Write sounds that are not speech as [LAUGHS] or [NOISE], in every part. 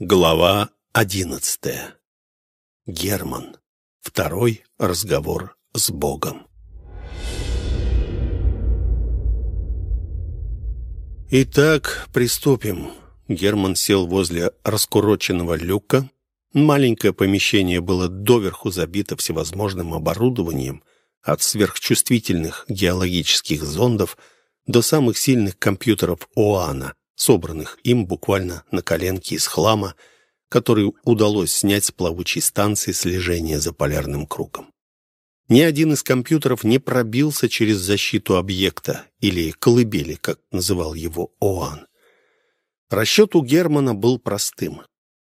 Глава одиннадцатая. Герман. Второй разговор с Богом. Итак, приступим. Герман сел возле раскуроченного люка. Маленькое помещение было доверху забито всевозможным оборудованием, от сверхчувствительных геологических зондов до самых сильных компьютеров ОАНа, собранных им буквально на коленке из хлама, который удалось снять с плавучей станции слежения за полярным кругом. Ни один из компьютеров не пробился через защиту объекта, или колыбели, как называл его ОАН. Расчет у Германа был простым.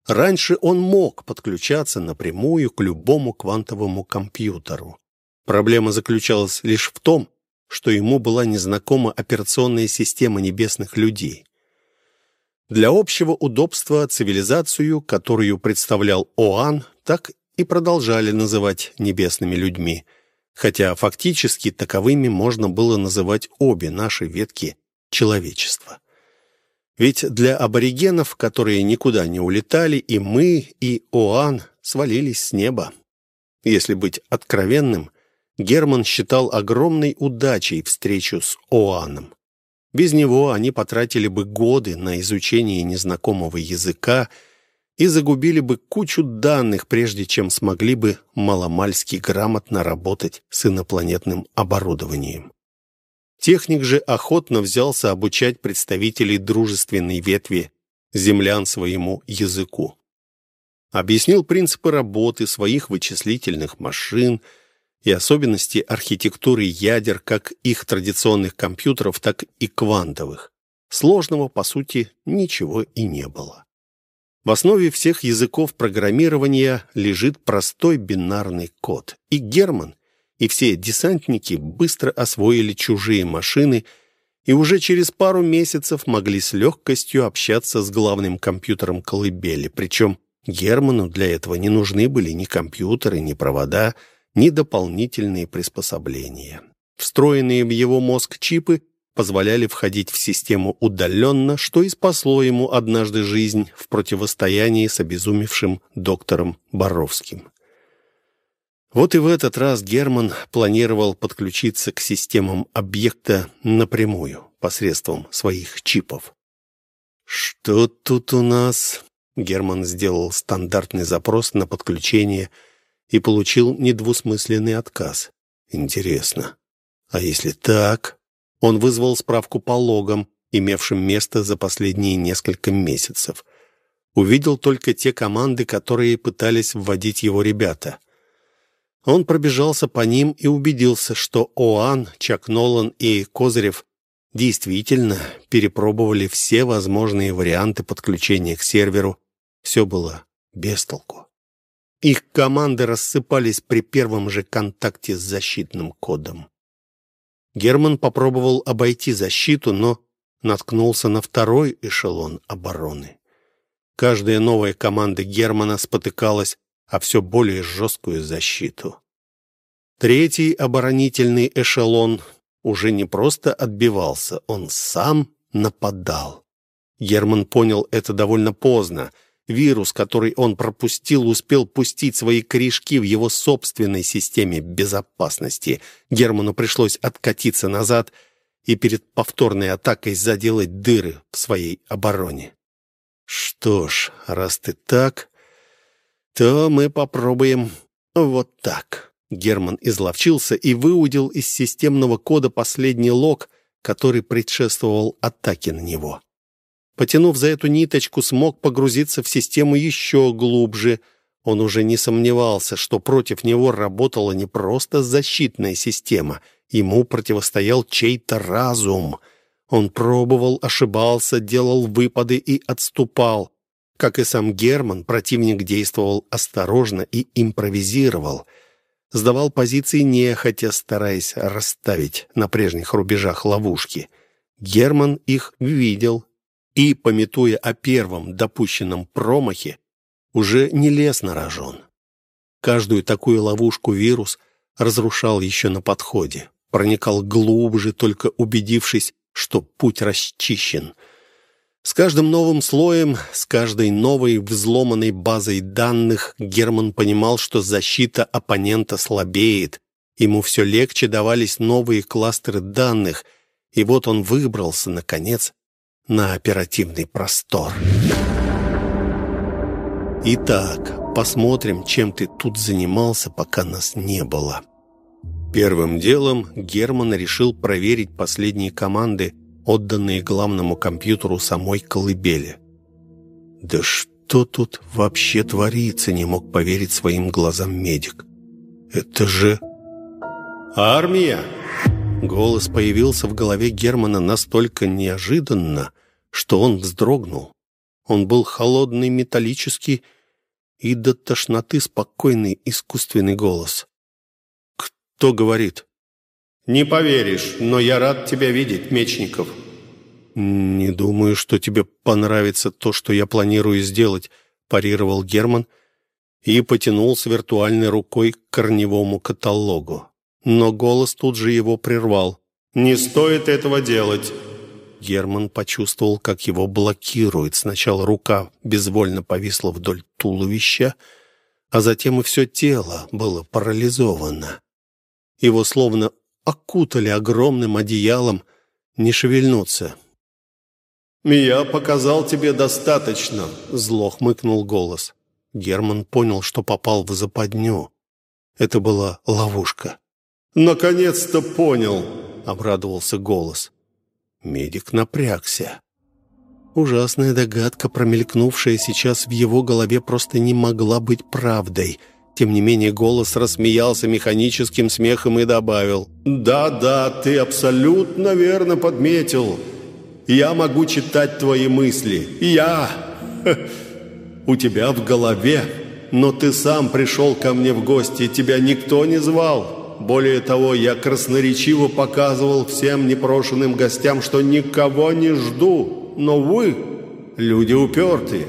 Раньше он мог подключаться напрямую к любому квантовому компьютеру. Проблема заключалась лишь в том, что ему была незнакома операционная система небесных людей. Для общего удобства цивилизацию, которую представлял Оан, так и продолжали называть небесными людьми, хотя фактически таковыми можно было называть обе наши ветки человечества. Ведь для аборигенов, которые никуда не улетали, и мы, и Оан свалились с неба. Если быть откровенным, Герман считал огромной удачей встречу с Оаном. Без него они потратили бы годы на изучение незнакомого языка и загубили бы кучу данных, прежде чем смогли бы маломальски грамотно работать с инопланетным оборудованием. Техник же охотно взялся обучать представителей дружественной ветви землян своему языку. Объяснил принципы работы своих вычислительных машин – и особенности архитектуры ядер как их традиционных компьютеров, так и квантовых. Сложного, по сути, ничего и не было. В основе всех языков программирования лежит простой бинарный код, и Герман, и все десантники быстро освоили чужие машины и уже через пару месяцев могли с легкостью общаться с главным компьютером колыбели, причем Герману для этого не нужны были ни компьютеры, ни провода, ни дополнительные приспособления. Встроенные в его мозг чипы позволяли входить в систему удаленно, что и спасло ему однажды жизнь в противостоянии с обезумевшим доктором Боровским. Вот и в этот раз Герман планировал подключиться к системам объекта напрямую, посредством своих чипов. «Что тут у нас?» Герман сделал стандартный запрос на подключение – и получил недвусмысленный отказ. Интересно. А если так? Он вызвал справку по логам, имевшим место за последние несколько месяцев. Увидел только те команды, которые пытались вводить его ребята. Он пробежался по ним и убедился, что Оан, Чак Нолан и Козырев действительно перепробовали все возможные варианты подключения к серверу. Все было без толку. Их команды рассыпались при первом же контакте с защитным кодом. Герман попробовал обойти защиту, но наткнулся на второй эшелон обороны. Каждая новая команда Германа спотыкалась о все более жесткую защиту. Третий оборонительный эшелон уже не просто отбивался, он сам нападал. Герман понял это довольно поздно — Вирус, который он пропустил, успел пустить свои корешки в его собственной системе безопасности. Герману пришлось откатиться назад и перед повторной атакой заделать дыры в своей обороне. «Что ж, раз ты так, то мы попробуем вот так». Герман изловчился и выудил из системного кода последний лог, который предшествовал атаке на него потянув за эту ниточку, смог погрузиться в систему еще глубже. Он уже не сомневался, что против него работала не просто защитная система. Ему противостоял чей-то разум. Он пробовал, ошибался, делал выпады и отступал. Как и сам Герман, противник действовал осторожно и импровизировал. Сдавал позиции нехотя, стараясь расставить на прежних рубежах ловушки. Герман их видел и, пометуя о первом допущенном промахе, уже не лез на рожон. Каждую такую ловушку вирус разрушал еще на подходе, проникал глубже, только убедившись, что путь расчищен. С каждым новым слоем, с каждой новой взломанной базой данных Герман понимал, что защита оппонента слабеет. Ему все легче давались новые кластеры данных, и вот он выбрался, наконец, на оперативный простор. Итак, посмотрим, чем ты тут занимался, пока нас не было. Первым делом Герман решил проверить последние команды отданные главному компьютеру самой колыбели. «Да что тут вообще творится?» — не мог поверить своим глазам медик. «Это же...» «Армия!» Голос появился в голове Германа настолько неожиданно, что он вздрогнул. Он был холодный, металлический и до тошноты спокойный искусственный голос. «Кто говорит?» «Не поверишь, но я рад тебя видеть, Мечников». «Не думаю, что тебе понравится то, что я планирую сделать», парировал Герман и потянулся виртуальной рукой к корневому каталогу. Но голос тут же его прервал. «Не стоит этого делать!» Герман почувствовал, как его блокирует. Сначала рука безвольно повисла вдоль туловища, а затем и все тело было парализовано. Его словно окутали огромным одеялом, не шевельнуться. «Я показал тебе достаточно», — зло хмыкнул голос. Герман понял, что попал в западню. Это была ловушка. «Наконец-то понял», — обрадовался голос. Медик напрягся. Ужасная догадка, промелькнувшая сейчас в его голове, просто не могла быть правдой — тем не менее голос рассмеялся механическим смехом и добавил. «Да-да, ты абсолютно верно подметил. Я могу читать твои мысли. Я [LAUGHS] у тебя в голове. Но ты сам пришел ко мне в гости, тебя никто не звал. Более того, я красноречиво показывал всем непрошенным гостям, что никого не жду. Но вы, люди упертые».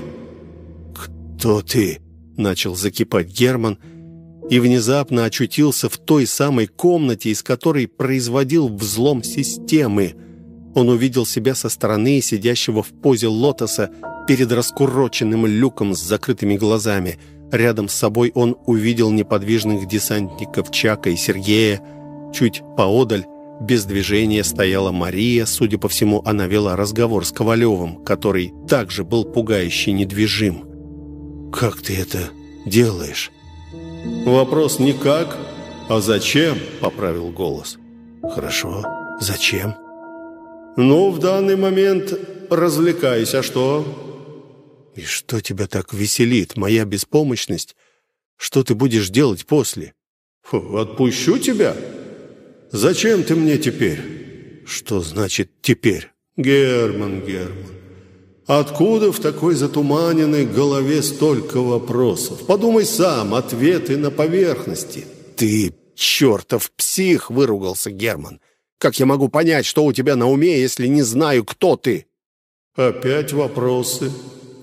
«Кто ты?» начал закипать Герман и внезапно очутился в той самой комнате, из которой производил взлом системы. Он увидел себя со стороны, сидящего в позе лотоса перед раскуроченным люком с закрытыми глазами. Рядом с собой он увидел неподвижных десантников Чака и Сергея. Чуть поодаль, без движения, стояла Мария. Судя по всему, она вела разговор с Ковалевым, который также был пугающе недвижим. «Как ты это делаешь?» «Вопрос не как, а зачем?» — поправил голос. «Хорошо. Зачем?» «Ну, в данный момент развлекайся. А что?» «И что тебя так веселит? Моя беспомощность? Что ты будешь делать после?» Фу, «Отпущу тебя? Зачем ты мне теперь?» «Что значит «теперь»?» «Герман, Герман, Откуда в такой затуманенной голове столько вопросов? Подумай сам, ответы на поверхности. Ты чертов псих, выругался Герман. Как я могу понять, что у тебя на уме, если не знаю, кто ты? Опять вопросы,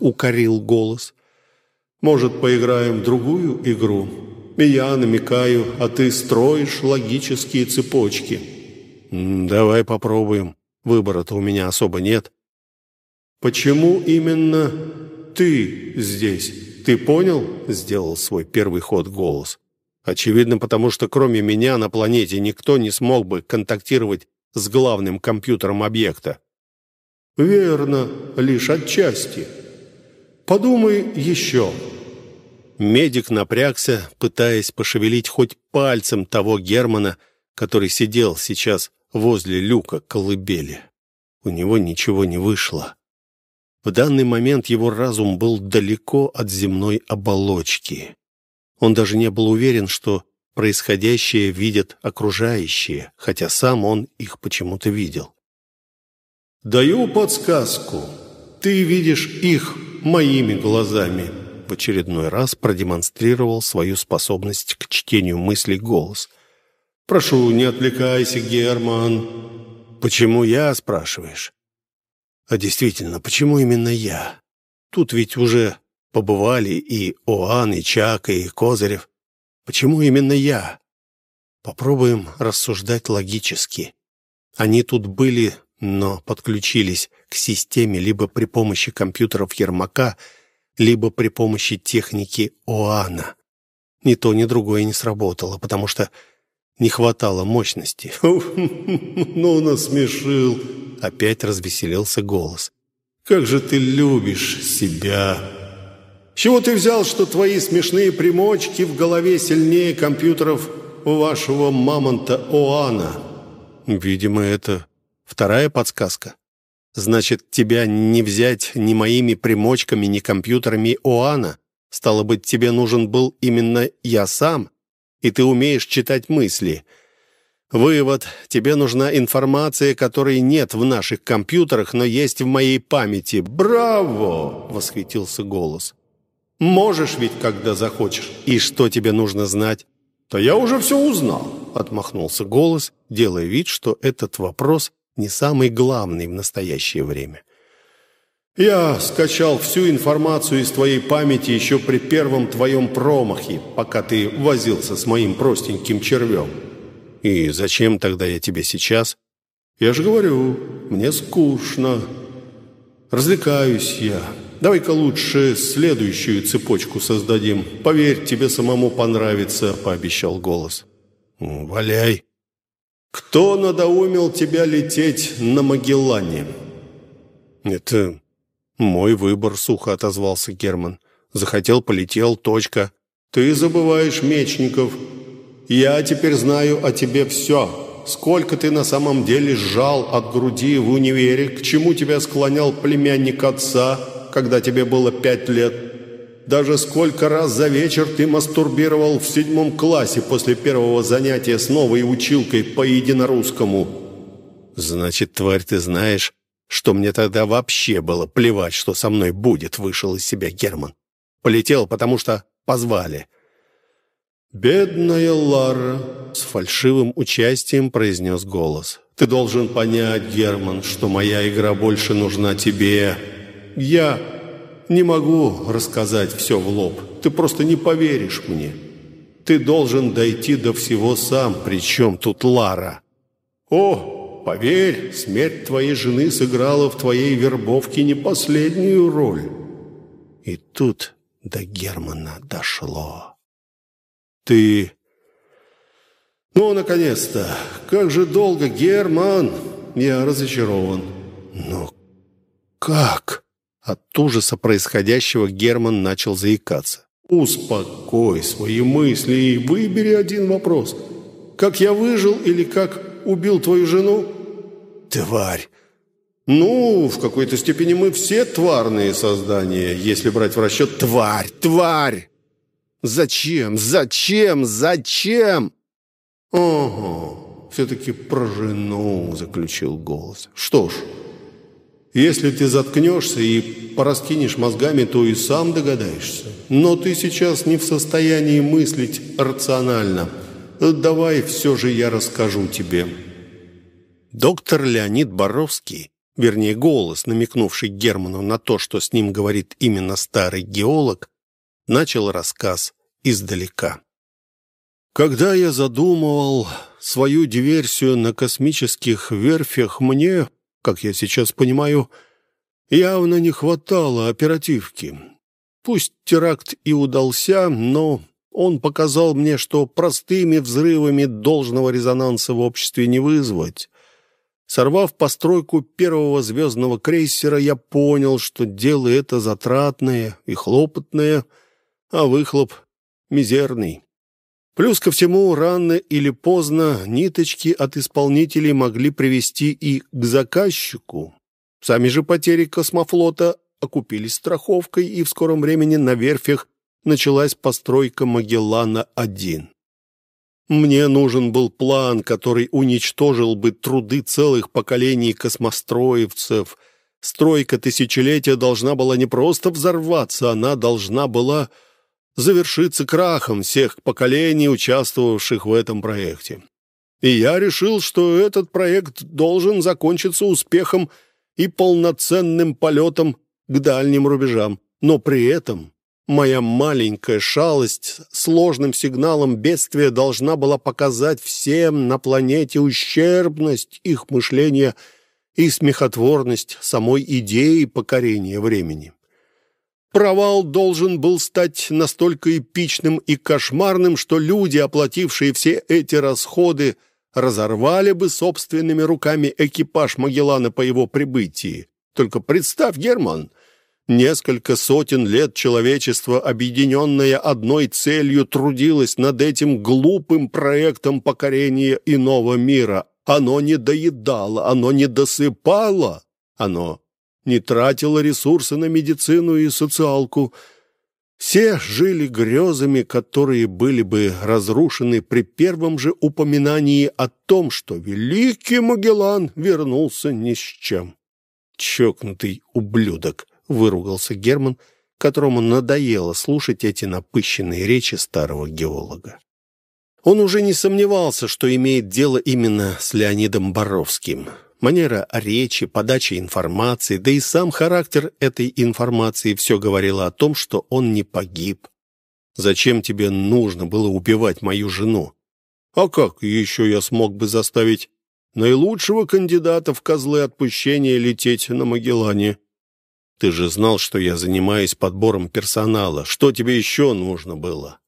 укорил голос. Может, поиграем другую игру? И я намекаю, а ты строишь логические цепочки. Давай попробуем. Выбора-то у меня особо нет. «Почему именно ты здесь? Ты понял?» — сделал свой первый ход голос. «Очевидно, потому что кроме меня на планете никто не смог бы контактировать с главным компьютером объекта». «Верно, лишь отчасти. Подумай еще». Медик напрягся, пытаясь пошевелить хоть пальцем того Германа, который сидел сейчас возле люка колыбели. У него ничего не вышло. В данный момент его разум был далеко от земной оболочки. Он даже не был уверен, что происходящее видят окружающие, хотя сам он их почему-то видел. «Даю подсказку. Ты видишь их моими глазами», в очередной раз продемонстрировал свою способность к чтению мыслей голос. «Прошу, не отвлекайся, Герман». «Почему я?» – спрашиваешь. А действительно, почему именно я? Тут ведь уже побывали и Оан, и Чак, и Козырев. Почему именно я? Попробуем рассуждать логически. Они тут были но подключились к системе либо при помощи компьютеров Ермака, либо при помощи техники ОАНа. Ни то, ни другое не сработало, потому что не хватало мощности. [LAUGHS] «Ну, насмешил!» — опять развеселился голос. «Как же ты любишь себя!» «С чего ты взял, что твои смешные примочки в голове сильнее компьютеров вашего мамонта Оана?» «Видимо, это вторая подсказка. Значит, тебя не взять ни моими примочками, ни компьютерами Оана. Стало быть, тебе нужен был именно я сам, и ты умеешь читать мысли. Вывод. Тебе нужна информация, которой нет в наших компьютерах, но есть в моей памяти. «Браво!» — восхитился голос. «Можешь ведь, когда захочешь. И что тебе нужно знать?» «Да я уже все узнал», — отмахнулся голос, делая вид, что этот вопрос не самый главный в настоящее время. Я скачал всю информацию из твоей памяти еще при первом твоем промахе, пока ты возился с моим простеньким червем. И зачем тогда я тебе сейчас? Я же говорю, мне скучно. Развлекаюсь я. Давай-ка лучше следующую цепочку создадим. Поверь, тебе самому понравится, пообещал голос. Валяй. Кто надоумил тебя лететь на Магеллане? Это «Мой выбор», — сухо отозвался Герман. «Захотел, полетел, точка». «Ты забываешь, Мечников. Я теперь знаю о тебе все. Сколько ты на самом деле сжал от груди в универе, к чему тебя склонял племянник отца, когда тебе было пять лет. Даже сколько раз за вечер ты мастурбировал в седьмом классе после первого занятия с новой училкой по единорусскому». «Значит, тварь, ты знаешь, что мне тогда вообще было плевать, что со мной будет, вышел из себя Герман. Полетел, потому что позвали. «Бедная Лара», — с фальшивым участием произнес голос. «Ты должен понять, Герман, что моя игра больше нужна тебе. Я не могу рассказать все в лоб. Ты просто не поверишь мне. Ты должен дойти до всего сам. Причем тут Лара?» «О, Поверь, смерть твоей жены сыграла в твоей вербовке не последнюю роль. И тут до Германа дошло. Ты... Ну, наконец-то! Как же долго, Герман! Я разочарован. Но как? От ужаса происходящего Герман начал заикаться. Успокой свои мысли и выбери один вопрос. Как я выжил или как убил твою жену? «Тварь!» «Ну, в какой-то степени мы все тварные создания, если брать в расчет тварь, тварь! Зачем, зачем, зачем?» «Ого, все-таки про жену», — заключил голос. «Что ж, если ты заткнешься и пораскинешь мозгами, то и сам догадаешься. Но ты сейчас не в состоянии мыслить рационально. Давай все же я расскажу тебе». Доктор Леонид Боровский, вернее голос, намекнувший Герману на то, что с ним говорит именно старый геолог, начал рассказ издалека. Когда я задумывал свою диверсию на космических верфях, мне, как я сейчас понимаю, явно не хватало оперативки. Пусть теракт и удался, но он показал мне, что простыми взрывами должного резонанса в обществе не вызвать. Сорвав постройку первого звездного крейсера, я понял, что дело это затратное и хлопотное, а выхлоп мизерный. Плюс ко всему, рано или поздно ниточки от исполнителей могли привести и к заказчику. Сами же потери космофлота окупились страховкой, и в скором времени на верфях началась постройка Магеллана-1. Мне нужен был план, который уничтожил бы труды целых поколений космостроевцев. Стройка тысячелетия должна была не просто взорваться, она должна была завершиться крахом всех поколений, участвовавших в этом проекте. И я решил, что этот проект должен закончиться успехом и полноценным полетом к дальним рубежам. Но при этом Моя маленькая шалость сложным сигналом бедствия должна была показать всем на планете ущербность их мышления и смехотворность самой идеи покорения времени. Провал должен был стать настолько эпичным и кошмарным, что люди, оплатившие все эти расходы, разорвали бы собственными руками экипаж Магеллана по его прибытии. Только представь, Герман, несколько сотен лет человечество, объединенное одной целью, трудилось над этим глупым проектом покорения иного мира. Оно не доедало, оно не досыпало, оно не тратила ресурсы на медицину и социалку. Все жили грезами, которые были бы разрушены при первом же упоминании о том, что великий Магеллан вернулся ни с чем. «Чокнутый ублюдок!» — выругался Герман, которому надоело слушать эти напыщенные речи старого геолога. Он уже не сомневался, что имеет дело именно с Леонидом Боровским манера речи, подача информации, да и сам характер этой информации все говорило о том, что он не погиб. Зачем тебе нужно было убивать мою жену? А как еще я смог бы заставить наилучшего кандидата в козлы отпущения лететь на Магеллане? Ты же знал, что я занимаюсь подбором персонала. Что тебе еще нужно было?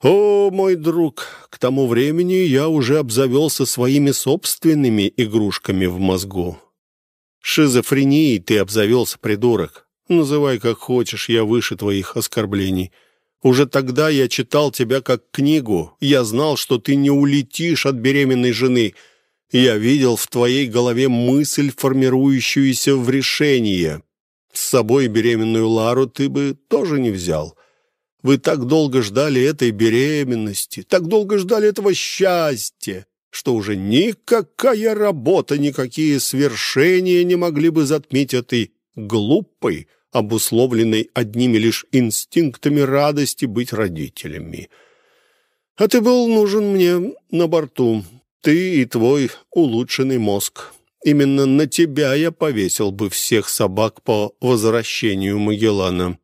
«О, мой друг, к тому времени я уже обзавелся своими собственными игрушками в мозгу. Шизофренией ты обзавелся, придурок. Называй как хочешь, я выше твоих оскорблений. Уже тогда я читал тебя как книгу. Я знал, что ты не улетишь от беременной жены. Я видел в твоей голове мысль, формирующуюся в решение. С собой беременную Лару ты бы тоже не взял». Вы так долго ждали этой беременности, так долго ждали этого счастья, что уже никакая работа, никакие свершения не могли бы затмить этой глупой, обусловленной одними лишь инстинктами радости быть родителями. А ты был нужен мне на борту, ты и твой улучшенный мозг. Именно на тебя я повесил бы всех собак по возвращению Магеллана.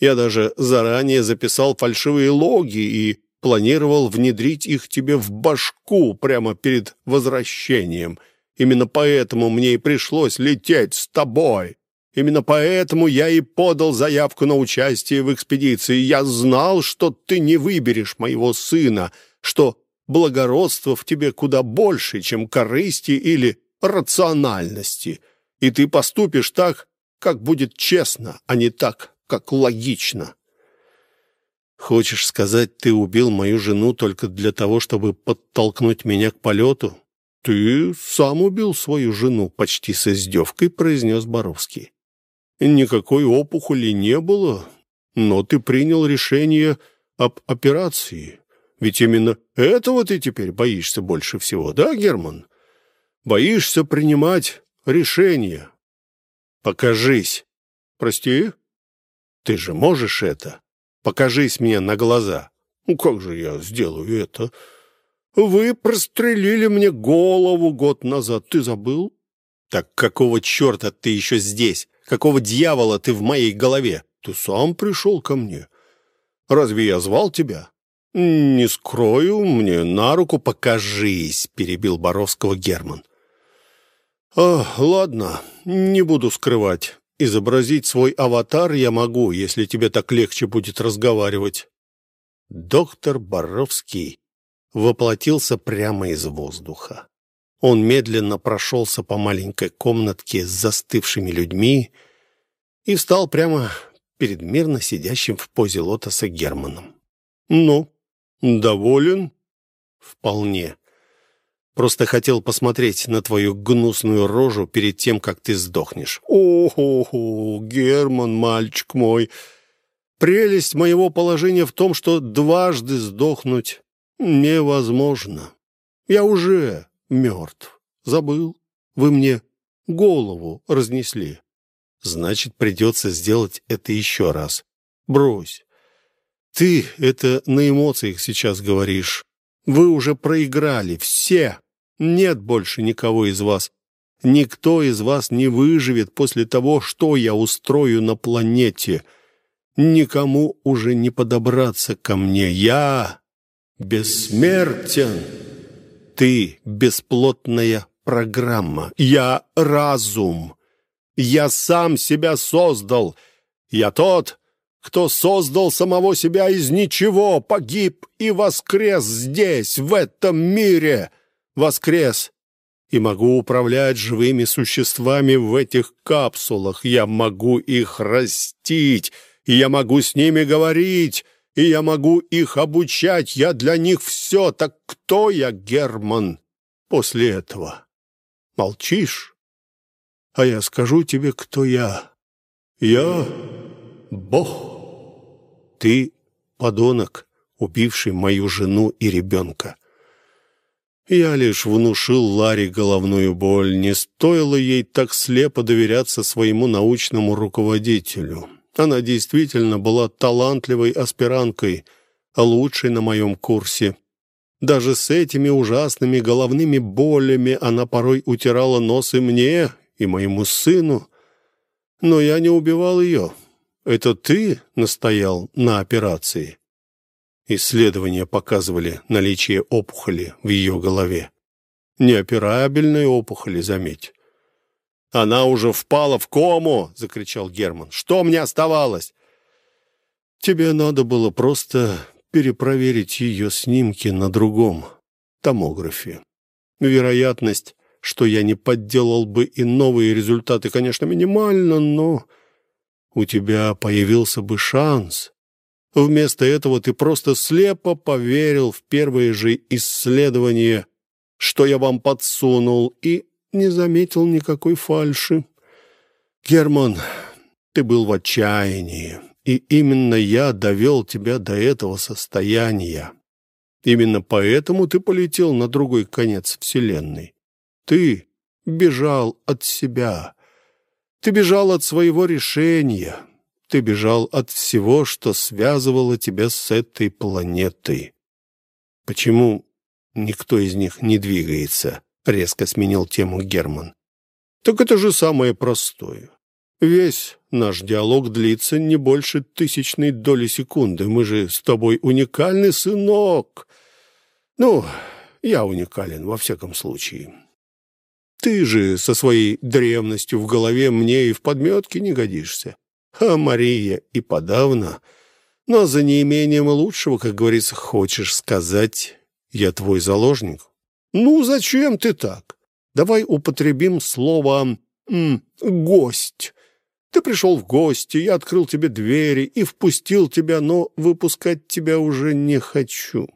Я даже заранее записал фальшивые логи и планировал внедрить их тебе в башку прямо перед возвращением. Именно поэтому мне и пришлось лететь с тобой. Именно поэтому я и подал заявку на участие в экспедиции. Я знал, что ты не выберешь моего сына, что благородство в тебе куда больше, чем корысти или рациональности, и ты поступишь так, как будет честно, а не так, как логично. Хочешь сказать, ты убил мою жену только для того, чтобы подтолкнуть меня к полету? Ты сам убил свою жену, почти с издевкой произнес Боровский. Никакой опухоли не было, но ты принял решение об операции. Ведь именно этого ты теперь боишься больше всего, да, Герман? Боишься принимать решения. Покажись. Прости? Ты же можешь это? Покажись мне на глаза. Ну, как же я сделаю это? Вы прострелили мне голову год назад. Ты забыл? Так какого черта ты еще здесь? Какого дьявола ты в моей голове? Ты сам пришел ко мне. Разве я звал тебя? Не скрою, мне на руку покажись, перебил Боровского Герман. А, ладно, не буду скрывать. Изобразить свой аватар я могу, если тебе так легче будет разговаривать. Доктор Боровский воплотился прямо из воздуха. Он медленно прошелся по маленькой комнатке с застывшими людьми и встал прямо перед мирно сидящим в позе лотоса Германом. «Ну, доволен?» «Вполне. Просто хотел посмотреть на твою гнусную рожу перед тем, как ты сдохнешь. О-хо-хо, Герман, мальчик мой. Прелесть моего положения в том, что дважды сдохнуть невозможно. Я уже мертв. Забыл. Вы мне голову разнесли. Значит, придется сделать это еще раз. Брось. Ты это на эмоциях сейчас говоришь. Вы уже проиграли, все. Нет больше никого из вас. Никто из вас не выживет после того, что я устрою на планете. Никому уже не подобраться ко мне. Я бессмертен. Ты бесплотная программа. Я разум. Я сам себя создал. Я тот, кто создал самого себя из ничего, погиб и воскрес здесь, в этом мире. Воскрес и могу управлять живыми существами в этих капсулах. Я могу их растить, и я могу с ними говорить, и я могу их обучать. Я для них все. Так кто я, Герман, после этого? Молчишь? А я скажу тебе, кто я. Я Бог. Ты подонок, убивший мою жену и ребенка. Я лишь внушил Ларе головную боль. Не стоило ей так слепо доверяться своему научному руководителю. Она действительно была талантливой аспиранткой, лучшей на моем курсе. Даже с этими ужасными головными болями она порой утирала нос и мне, и моему сыну. Но я не убивал ее. Это ты настоял на операции?» Исследования показывали наличие опухоли в ее голове. Неоперабельной опухоли, заметь. «Она уже впала в кому!» — закричал Герман. «Что мне оставалось?» «Тебе надо было просто перепроверить ее снимки на другом томографе. Вероятность, что я не подделал бы и новые результаты, конечно, минимальна, но у тебя появился бы шанс Вместо этого ты просто слепо поверил в первые же исследования, что я вам подсунул, и не заметил никакой фальши. Герман, ты был в отчаянии, и именно я довел тебя до этого состояния. Именно поэтому ты полетел на другой конец Вселенной. Ты бежал от себя. Ты бежал от своего решения. Ты бежал от всего, что связывало тебя с этой планетой. Почему никто из них не двигается?» — резко сменил тему Герман. «Так это же самое простое. Весь наш диалог длится не больше тысячной доли секунды. Мы же с тобой уникальный сынок. Ну, я уникален во всяком случае. Ты же со своей древностью в голове мне и в подметке не годишься а Мария и подавно. Но за неимением лучшего, как говорится, хочешь сказать, я твой заложник? Ну, зачем ты так? Давай употребим слово «гость». Ты пришел в гости, я открыл тебе двери и впустил тебя, но выпускать тебя уже не хочу.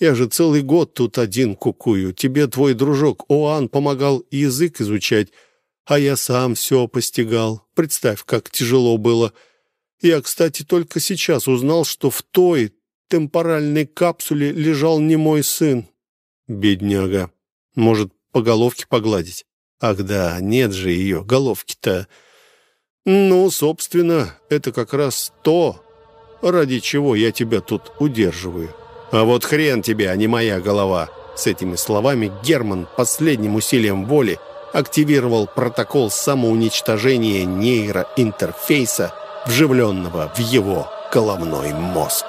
Я же целый год тут один кукую. Тебе твой дружок Оан помогал язык изучать, а я сам все постигал. Представь, как тяжело было. Я, кстати, только сейчас узнал, что в той темпоральной капсуле лежал не мой сын. Бедняга. Может, по головке погладить? Ах да, нет же ее головки-то. Ну, собственно, это как раз то, ради чего я тебя тут удерживаю. А вот хрен тебе, а не моя голова. С этими словами Герман последним усилием воли активировал протокол самоуничтожения нейроинтерфейса, вживленного в его головной мозг.